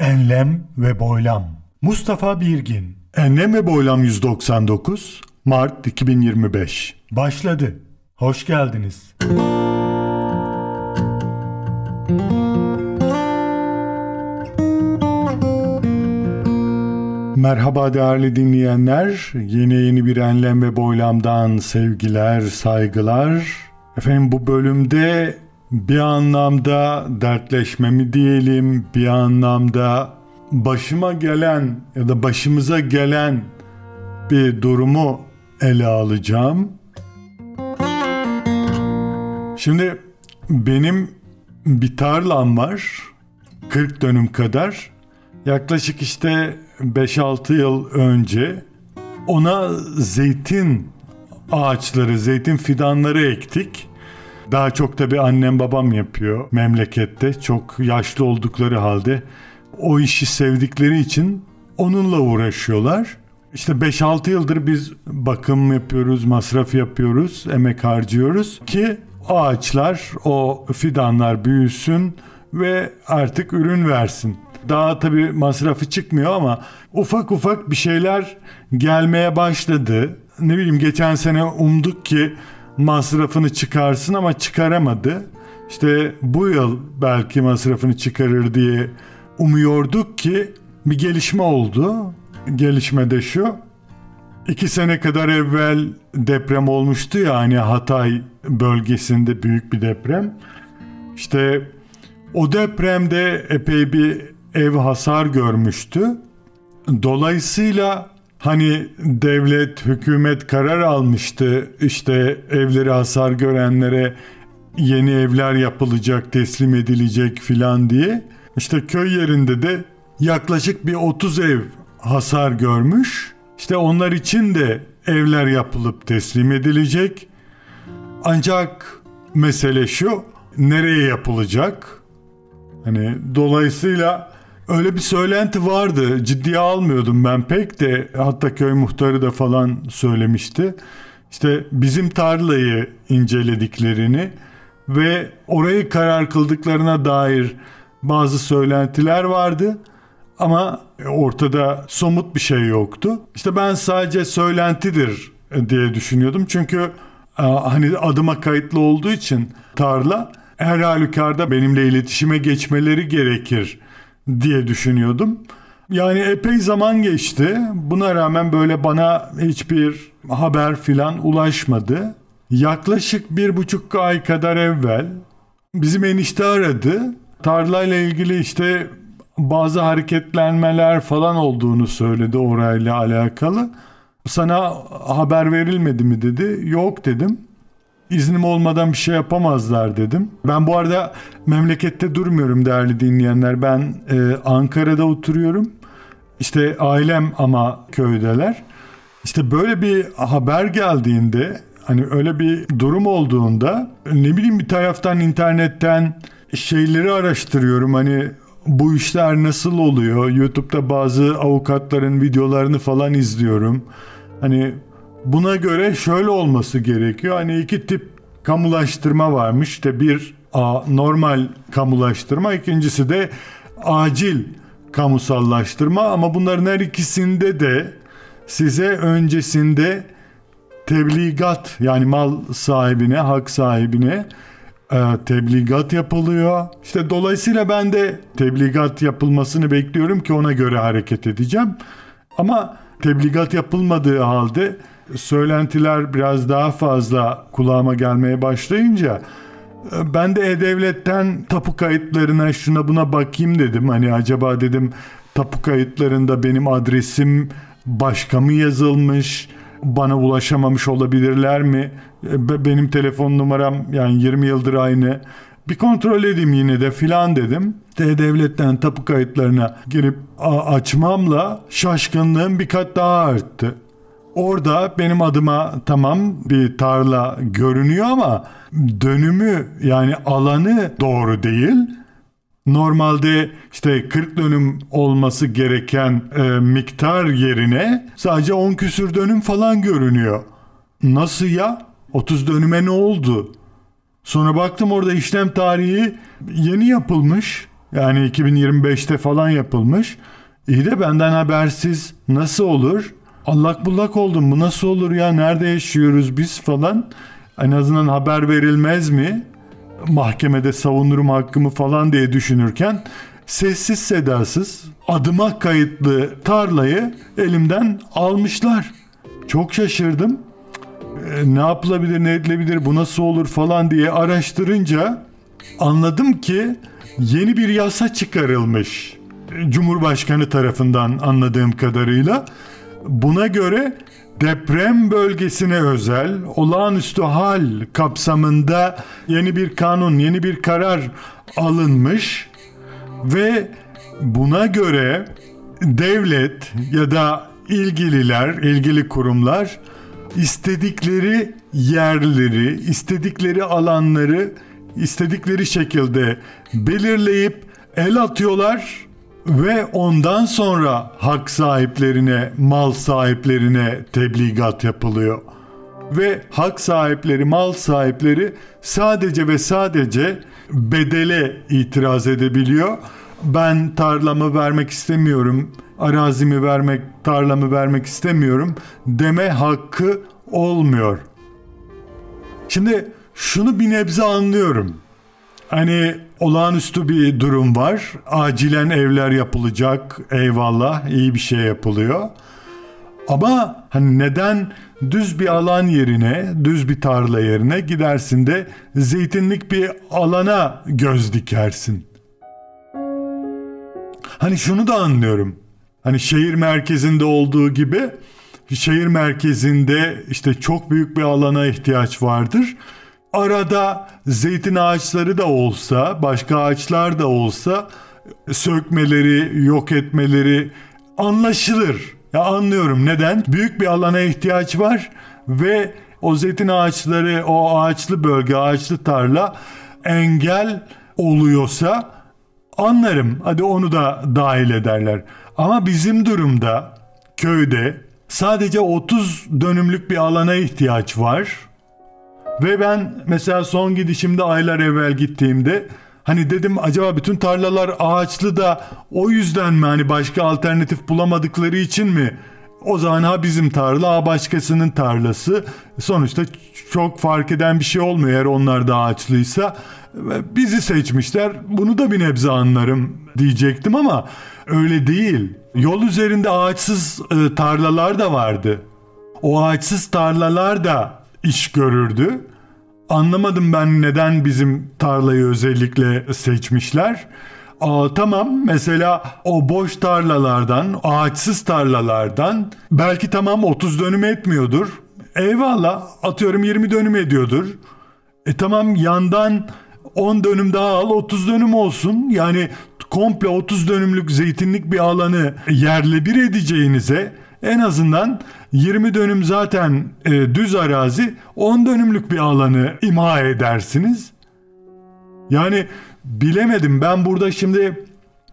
Enlem ve Boylam Mustafa Birgin Enlem ve Boylam 199 Mart 2025 Başladı. Hoş geldiniz. Merhaba değerli dinleyenler. Yeni yeni bir Enlem ve Boylam'dan sevgiler, saygılar. Efendim bu bölümde bir anlamda dertleşmemi diyelim, bir anlamda başıma gelen ya da başımıza gelen bir durumu ele alacağım. Şimdi benim bir tarlam var. 40 dönüm kadar. Yaklaşık işte 5-6 yıl önce ona zeytin ağaçları, zeytin fidanları ektik. Daha çok tabii annem babam yapıyor memlekette. Çok yaşlı oldukları halde o işi sevdikleri için onunla uğraşıyorlar. İşte 5-6 yıldır biz bakım yapıyoruz, masraf yapıyoruz, emek harcıyoruz ki ağaçlar, o fidanlar büyüsün ve artık ürün versin. Daha tabii masrafı çıkmıyor ama ufak ufak bir şeyler gelmeye başladı. Ne bileyim geçen sene umduk ki masrafını çıkarsın ama çıkaramadı. İşte bu yıl belki masrafını çıkarır diye umuyorduk ki bir gelişme oldu. Gelişme de şu. İki sene kadar evvel deprem olmuştu ya hani Hatay bölgesinde büyük bir deprem. İşte o depremde epey bir ev hasar görmüştü. Dolayısıyla hani devlet, hükümet karar almıştı işte evleri hasar görenlere yeni evler yapılacak, teslim edilecek filan diye. İşte köy yerinde de yaklaşık bir 30 ev hasar görmüş. İşte onlar için de evler yapılıp teslim edilecek. Ancak mesele şu, nereye yapılacak? Hani dolayısıyla öyle bir söylenti vardı. Ciddiye almıyordum ben pek de hatta köy muhtarı da falan söylemişti. İşte bizim tarlayı incelediklerini ve orayı karar kıldıklarına dair bazı söylentiler vardı ama ortada somut bir şey yoktu. İşte ben sadece söylentidir diye düşünüyordum. Çünkü hani adıma kayıtlı olduğu için tarla her halükarda benimle iletişime geçmeleri gerekir diye düşünüyordum. Yani epey zaman geçti. Buna rağmen böyle bana hiçbir haber filan ulaşmadı. Yaklaşık bir buçuk ay kadar evvel bizim enişte aradı. Tarlayla ilgili işte bazı hareketlenmeler falan olduğunu söyledi orayla alakalı. Sana haber verilmedi mi dedi. Yok dedim. İznim olmadan bir şey yapamazlar dedim. Ben bu arada memlekette durmuyorum değerli dinleyenler. Ben e, Ankara'da oturuyorum. İşte ailem ama köydeler. İşte böyle bir haber geldiğinde hani öyle bir durum olduğunda ne bileyim bir taraftan internetten şeyleri araştırıyorum. Hani bu işler nasıl oluyor? YouTube'da bazı avukatların videolarını falan izliyorum. Hani buna göre şöyle olması gerekiyor. Hani iki tip kamulaştırma varmış. İşte bir a, normal kamulaştırma, ikincisi de acil kamusallaştırma ama bunların her ikisinde de size öncesinde tebligat yani mal sahibine, hak sahibine e, tebligat yapılıyor. İşte dolayısıyla ben de tebligat yapılmasını bekliyorum ki ona göre hareket edeceğim. Ama tebligat yapılmadığı halde söylentiler biraz daha fazla kulağıma gelmeye başlayınca e, ben de E-Devlet'ten tapu kayıtlarına şuna buna bakayım dedim. Hani acaba dedim tapu kayıtlarında benim adresim başka mı yazılmış? bana ulaşamamış olabilirler mi? E, benim telefon numaram yani 20 yıldır aynı. Bir kontrol edeyim yine de filan dedim. D-Devlet'ten tapu kayıtlarına girip açmamla şaşkınlığım bir kat daha arttı. Orada benim adıma tamam bir tarla görünüyor ama dönümü yani alanı doğru değil. Normalde işte 40 dönüm olması gereken e, miktar yerine sadece 10 küsür dönüm falan görünüyor. Nasıl ya? 30 dönüme ne oldu? Sonra baktım orada işlem tarihi yeni yapılmış. Yani 2025'te falan yapılmış. İyi de benden habersiz nasıl olur? Allak bullak oldum bu nasıl olur ya nerede yaşıyoruz biz falan. En azından haber verilmez mi? Mahkemede savunurum hakkımı falan diye düşünürken sessiz sedasız adıma kayıtlı tarlayı elimden almışlar. Çok şaşırdım. E, ne yapılabilir ne edilebilir bu nasıl olur falan diye araştırınca anladım ki yeni bir yasa çıkarılmış. Cumhurbaşkanı tarafından anladığım kadarıyla. Buna göre deprem bölgesine özel olağanüstü hal kapsamında yeni bir kanun, yeni bir karar alınmış ve buna göre devlet ya da ilgililer, ilgili kurumlar istedikleri yerleri, istedikleri alanları istedikleri şekilde belirleyip el atıyorlar ve ondan sonra hak sahiplerine, mal sahiplerine tebligat yapılıyor. Ve hak sahipleri, mal sahipleri sadece ve sadece bedele itiraz edebiliyor. Ben tarlamı vermek istemiyorum, arazimi vermek, tarlamı vermek istemiyorum deme hakkı olmuyor. Şimdi şunu bir nebze anlıyorum. Hani olağanüstü bir durum var. Acilen evler yapılacak. Eyvallah iyi bir şey yapılıyor. Ama hani neden düz bir alan yerine, düz bir tarla yerine gidersin de zeytinlik bir alana göz dikersin. Hani şunu da anlıyorum. Hani şehir merkezinde olduğu gibi şehir merkezinde işte çok büyük bir alana ihtiyaç vardır arada zeytin ağaçları da olsa, başka ağaçlar da olsa sökmeleri, yok etmeleri anlaşılır. Ya anlıyorum neden? Büyük bir alana ihtiyaç var ve o zeytin ağaçları, o ağaçlı bölge, ağaçlı tarla engel oluyorsa anlarım. Hadi onu da dahil ederler. Ama bizim durumda köyde sadece 30 dönümlük bir alana ihtiyaç var ve ben mesela son gidişimde aylar evvel gittiğimde hani dedim acaba bütün tarlalar ağaçlı da o yüzden mi hani başka alternatif bulamadıkları için mi? O zaman ha bizim tarla ha başkasının tarlası. Sonuçta çok fark eden bir şey olmuyor eğer onlar da ağaçlıysa. Bizi seçmişler bunu da bir nebze anlarım diyecektim ama öyle değil. Yol üzerinde ağaçsız e, tarlalar da vardı. O ağaçsız tarlalar da iş görürdü Anlamadım ben neden bizim tarlayı özellikle seçmişler. Aa, tamam mesela o boş tarlalardan, ağaçsız tarlalardan belki tamam 30 dönüm etmiyordur. Eyvallah atıyorum 20 dönüm ediyordur. E tamam yandan 10 dönüm daha al 30 dönüm olsun. Yani komple 30 dönümlük zeytinlik bir alanı yerle bir edeceğinize en azından 20 dönüm zaten e, düz arazi 10 dönümlük bir alanı imha edersiniz. Yani bilemedim ben burada şimdi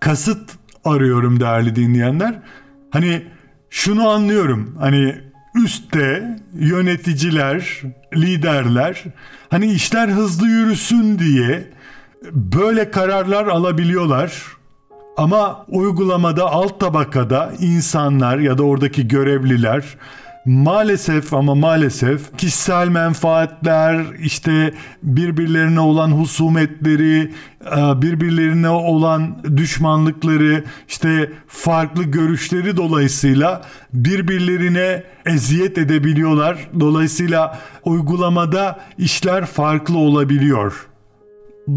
kasıt arıyorum değerli dinleyenler. Hani şunu anlıyorum. Hani üstte yöneticiler, liderler hani işler hızlı yürüsün diye böyle kararlar alabiliyorlar. Ama uygulamada alt tabakada insanlar ya da oradaki görevliler maalesef ama maalesef kişisel menfaatler, işte birbirlerine olan husumetleri, e, birbirlerine olan düşmanlıkları, işte farklı görüşleri dolayısıyla birbirlerine eziyet edebiliyorlar. Dolayısıyla uygulamada işler farklı olabiliyor.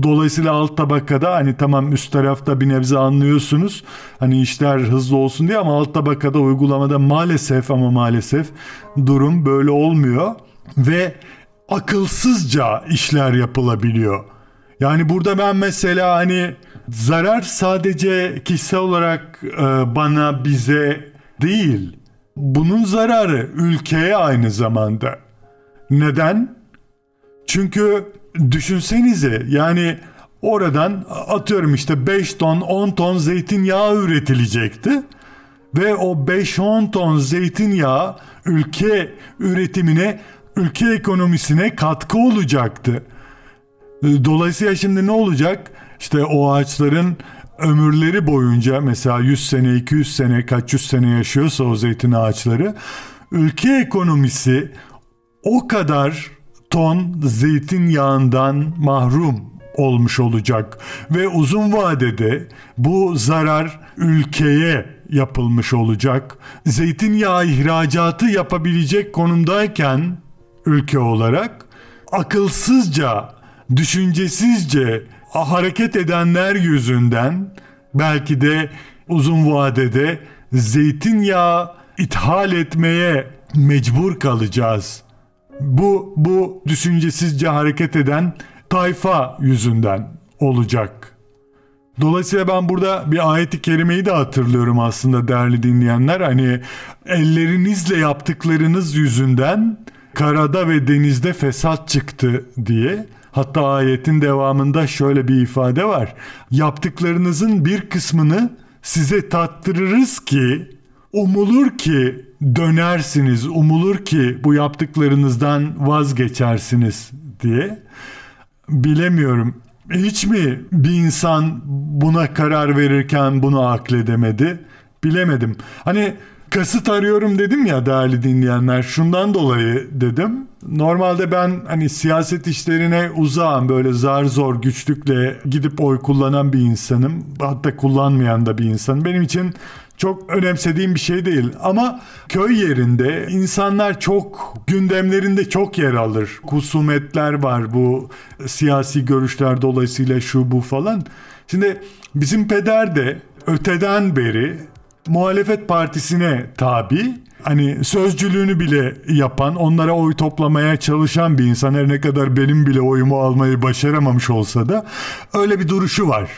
Dolayısıyla alt tabakada hani tamam üst tarafta bir nebze anlıyorsunuz. Hani işler hızlı olsun diye ama alt tabakada uygulamada maalesef ama maalesef durum böyle olmuyor. Ve akılsızca işler yapılabiliyor. Yani burada ben mesela hani zarar sadece kişisel olarak e, bana bize değil. Bunun zararı ülkeye aynı zamanda. Neden? Çünkü düşünsenize yani oradan atıyorum işte 5 ton 10 ton zeytinyağı üretilecekti. Ve o 5-10 ton zeytinyağı ülke üretimine, ülke ekonomisine katkı olacaktı. Dolayısıyla şimdi ne olacak? İşte o ağaçların ömürleri boyunca mesela 100 sene 200 sene kaç yüz sene yaşıyorsa o zeytin ağaçları ülke ekonomisi o kadar ton zeytinyağından mahrum olmuş olacak ve uzun vadede bu zarar ülkeye yapılmış olacak. Zeytinyağı ihracatı yapabilecek konumdayken ülke olarak akılsızca, düşüncesizce hareket edenler yüzünden belki de uzun vadede zeytinyağı ithal etmeye mecbur kalacağız. Bu bu düşüncesizce hareket eden tayfa yüzünden olacak. Dolayısıyla ben burada bir ayeti kerimeyi de hatırlıyorum aslında değerli dinleyenler. Hani ellerinizle yaptıklarınız yüzünden karada ve denizde fesat çıktı diye. Hatta ayetin devamında şöyle bir ifade var. Yaptıklarınızın bir kısmını size tattırırız ki umulur ki dönersiniz, umulur ki bu yaptıklarınızdan vazgeçersiniz diye. Bilemiyorum. Hiç mi bir insan buna karar verirken bunu akledemedi? Bilemedim. Hani kasıt arıyorum dedim ya değerli dinleyenler. Şundan dolayı dedim. Normalde ben hani siyaset işlerine uzağım böyle zar zor güçlükle gidip oy kullanan bir insanım. Hatta kullanmayan da bir insan. Benim için çok önemsediğim bir şey değil. Ama köy yerinde insanlar çok gündemlerinde çok yer alır. Husumetler var bu siyasi görüşler dolayısıyla şu bu falan. Şimdi bizim peder de öteden beri muhalefet partisine tabi hani sözcülüğünü bile yapan onlara oy toplamaya çalışan bir insan her ne kadar benim bile oyumu almayı başaramamış olsa da öyle bir duruşu var.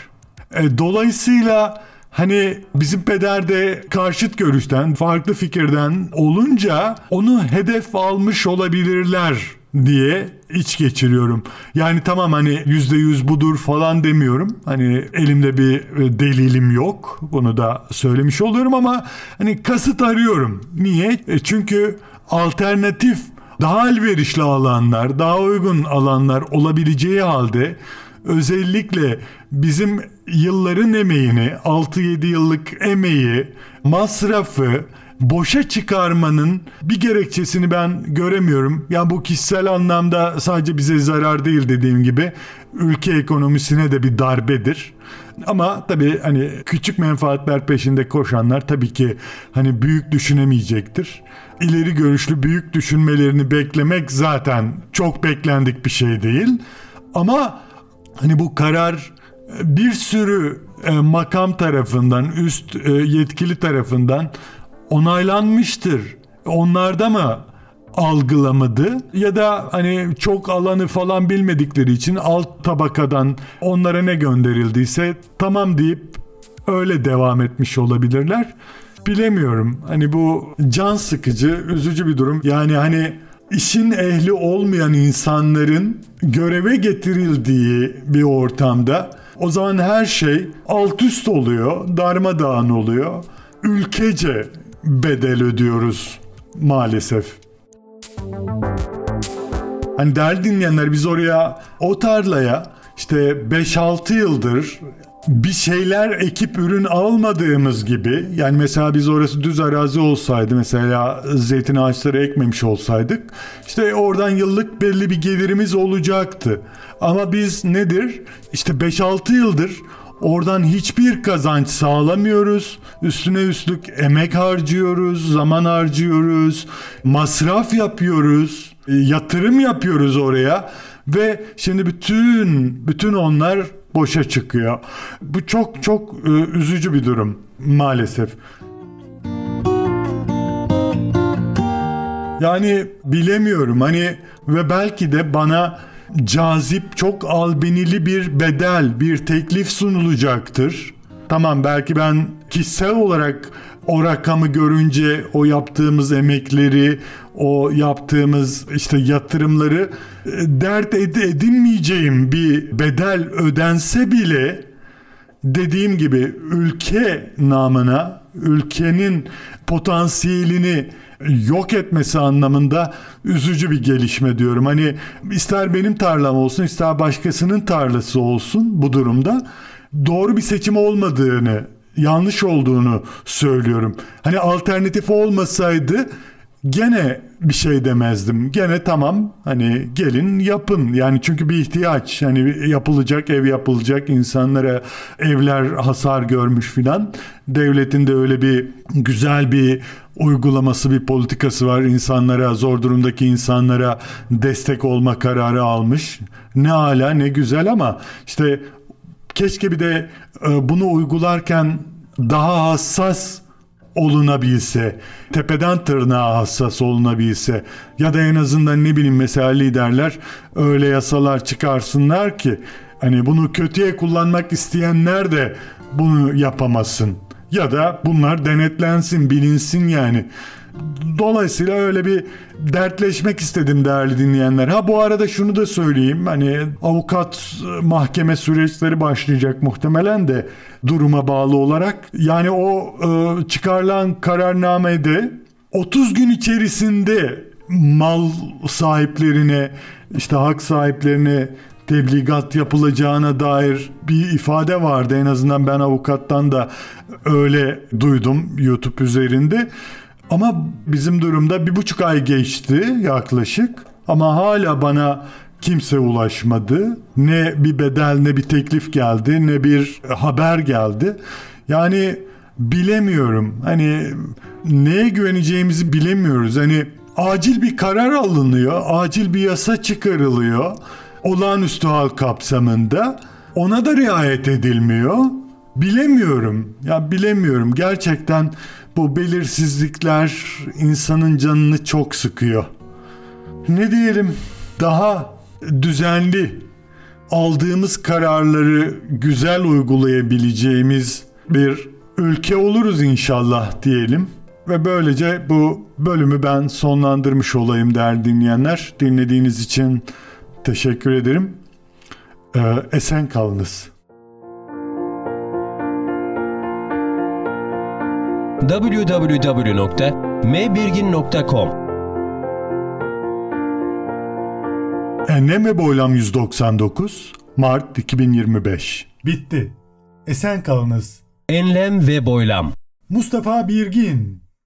E, dolayısıyla Hani bizim peder de karşıt görüşten, farklı fikirden olunca onu hedef almış olabilirler diye iç geçiriyorum. Yani tamam hani yüzde yüz budur falan demiyorum. Hani elimde bir delilim yok. Bunu da söylemiş oluyorum ama hani kasıt arıyorum. Niye? E çünkü alternatif daha elverişli alanlar, daha uygun alanlar olabileceği halde özellikle bizim yılların emeğini, 6-7 yıllık emeği, masrafı boşa çıkarmanın bir gerekçesini ben göremiyorum. Yani bu kişisel anlamda sadece bize zarar değil dediğim gibi ülke ekonomisine de bir darbedir. Ama tabii hani küçük menfaatler peşinde koşanlar tabii ki hani büyük düşünemeyecektir. İleri görüşlü büyük düşünmelerini beklemek zaten çok beklendik bir şey değil. Ama hani bu karar bir sürü e, makam tarafından, üst e, yetkili tarafından onaylanmıştır. Onlarda mı algılamadı ya da hani çok alanı falan bilmedikleri için alt tabakadan onlara ne gönderildiyse tamam deyip öyle devam etmiş olabilirler. Bilemiyorum. Hani bu can sıkıcı, üzücü bir durum. Yani hani işin ehli olmayan insanların göreve getirildiği bir ortamda o zaman her şey alt üst oluyor, darmadağın oluyor. Ülkece bedel ödüyoruz maalesef. Hani değerli dinleyenler biz oraya o tarlaya işte 5-6 yıldır bir şeyler ekip ürün almadığımız gibi yani mesela biz orası düz arazi olsaydı mesela zeytin ağaçları ekmemiş olsaydık işte oradan yıllık belli bir gelirimiz olacaktı. Ama biz nedir? İşte 5-6 yıldır oradan hiçbir kazanç sağlamıyoruz. Üstüne üstlük emek harcıyoruz, zaman harcıyoruz, masraf yapıyoruz, yatırım yapıyoruz oraya ve şimdi bütün bütün onlar boşa çıkıyor. Bu çok çok e, üzücü bir durum maalesef. Yani bilemiyorum hani ve belki de bana cazip çok albenili bir bedel, bir teklif sunulacaktır. Tamam belki ben kişisel olarak o rakamı görünce o yaptığımız emekleri, o yaptığımız işte yatırımları e, dert ed- edinmeyeceğim bir bedel ödense bile dediğim gibi ülke namına, ülkenin potansiyelini yok etmesi anlamında üzücü bir gelişme diyorum. Hani ister benim tarlam olsun ister başkasının tarlası olsun bu durumda doğru bir seçim olmadığını, yanlış olduğunu söylüyorum. Hani alternatif olmasaydı gene bir şey demezdim. Gene tamam hani gelin yapın. Yani çünkü bir ihtiyaç. Hani yapılacak ev yapılacak insanlara evler hasar görmüş filan. Devletin de öyle bir güzel bir uygulaması bir politikası var. İnsanlara zor durumdaki insanlara destek olma kararı almış. Ne ala ne güzel ama işte keşke bir de e, bunu uygularken daha hassas olunabilse, tepeden tırnağa hassas olunabilse ya da en azından ne bileyim mesela liderler öyle yasalar çıkarsınlar ki hani bunu kötüye kullanmak isteyenler de bunu yapamasın. Ya da bunlar denetlensin, bilinsin yani. Dolayısıyla öyle bir dertleşmek istedim değerli dinleyenler. Ha bu arada şunu da söyleyeyim. Hani avukat e, mahkeme süreçleri başlayacak muhtemelen de duruma bağlı olarak. Yani o e, çıkarılan kararnamede 30 gün içerisinde mal sahiplerine işte hak sahiplerine tebligat yapılacağına dair bir ifade vardı. En azından ben avukattan da öyle duydum YouTube üzerinde. Ama bizim durumda bir buçuk ay geçti yaklaşık. Ama hala bana kimse ulaşmadı. Ne bir bedel ne bir teklif geldi ne bir haber geldi. Yani bilemiyorum. Hani neye güveneceğimizi bilemiyoruz. Hani acil bir karar alınıyor. Acil bir yasa çıkarılıyor. Olağanüstü hal kapsamında. Ona da riayet edilmiyor. Bilemiyorum. Ya bilemiyorum. Gerçekten bu belirsizlikler insanın canını çok sıkıyor. Ne diyelim? Daha düzenli aldığımız kararları güzel uygulayabileceğimiz bir ülke oluruz inşallah diyelim. Ve böylece bu bölümü ben sonlandırmış olayım değerli dinleyenler. Dinlediğiniz için teşekkür ederim. Ee, esen kalınız. www.mbirgin.com Enlem ve Boylam 199 Mart 2025 Bitti. Esen kalınız. Enlem ve boylam. Mustafa Birgin